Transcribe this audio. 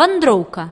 вандроўка